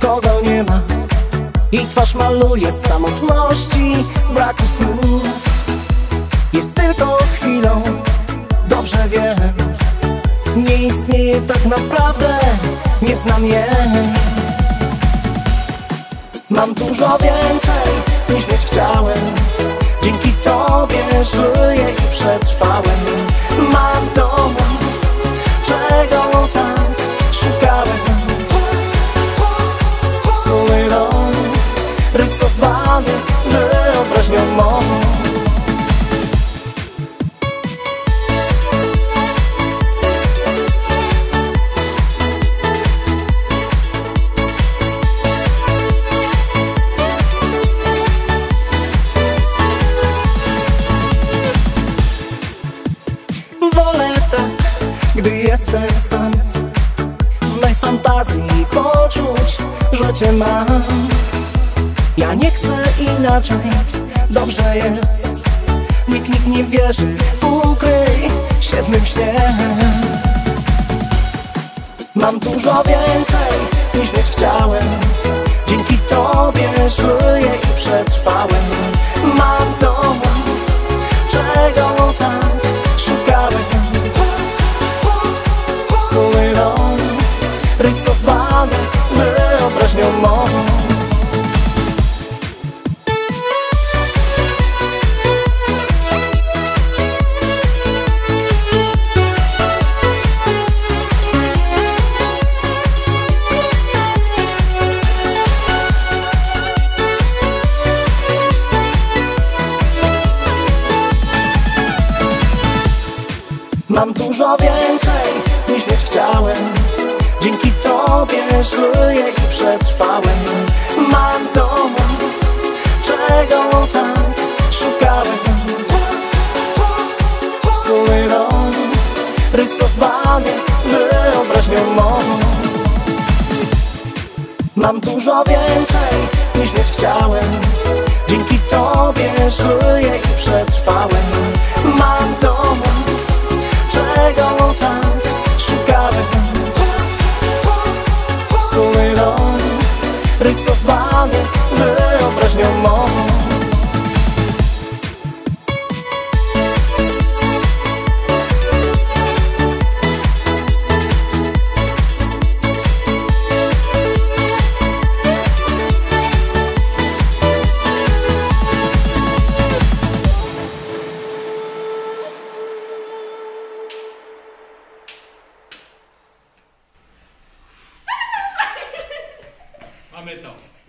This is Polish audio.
kogo nie ma. I twarz maluje z samotności, z braku słów. Jest tylko chwilą, dobrze wiem. Nie istnieje tak naprawdę, nie znam jej. Mam dużo więcej niż mieć chciałem. Dzięki Tobie żyję i przetrwałem gdy jestem sam W mej fantazji poczuć, że cię mam. Ja nie chcę inaczej, dobrze jest. Nikt, nikt nie wierzy, ukryj się w mym śnie. Mam dużo więcej niż mieć chciałem. Dzięki Tobie żyję Mam dużo więcej niż mieć chciałem. Dzięki Tobie żyję i przetrwałem. Mam to, czego tak szukałem. Wspólny dom, rysowany wyobraźnią mą. Mam dużo więcej niż mieć chciałem. Dzięki Tobie żyję i przetrwałem rysowany wyobraźnią mą Mamy to.